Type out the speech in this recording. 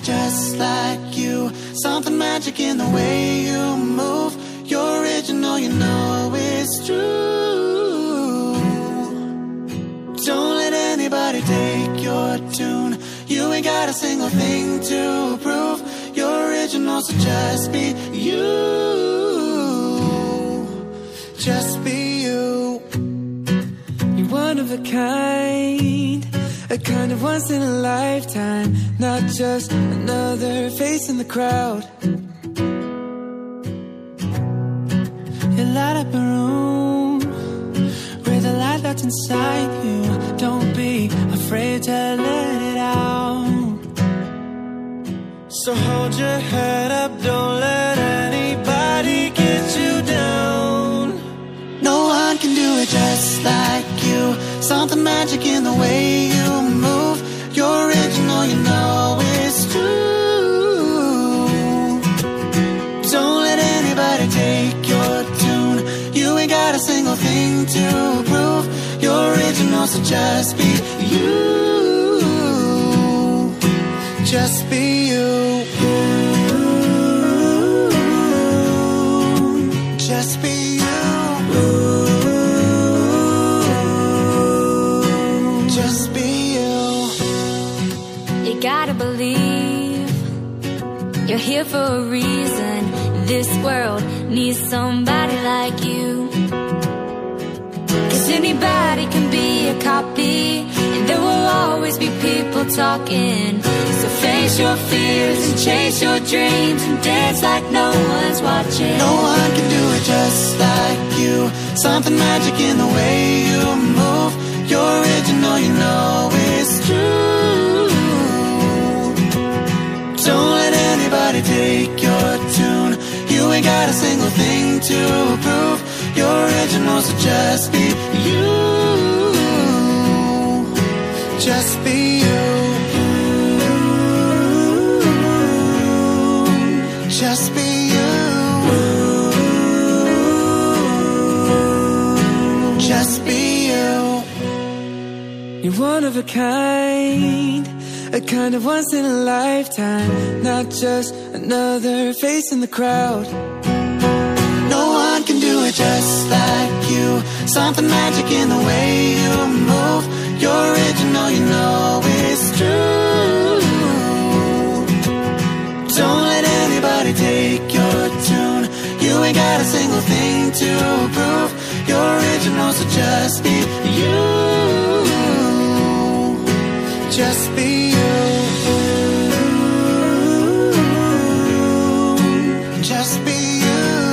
just like you. Something magic in the way you move. You're original, you know it's true. Don't let anybody take your tune. You ain't got a single thing to prove. You're original, so just be you. Just be you. You're one of a kind, a kind of once in a lifetime, not just another face in the crowd. You light up a room with a light that's inside you. Don't be afraid to let it out. So hold your head up, don't let anybody get you down. No one can do it just like you. Something magic in the way ain't got a single thing to prove. You're original, so just be you. Just be you. Just be you. Just be you. You gotta believe you're here for a reason. This world needs somebody like you. Cause anybody can be a copy, and there will always be people talking. So face your fears and chase your dreams and dance like no one's watching. No one can do it just like you. Something magic in the way you move. Ain't got a single thing to prove. You're original, so just be you. Just be you. Just be you. Just be you. You're one of a kind, a kind of once in a lifetime, not just another face in the crowd. No one can do it just like you. Something magic in the way you move. You're original, you know it's true. Don't let anybody take your tune. You ain't got a single thing to prove. You're original, so just be just be you. Just be you.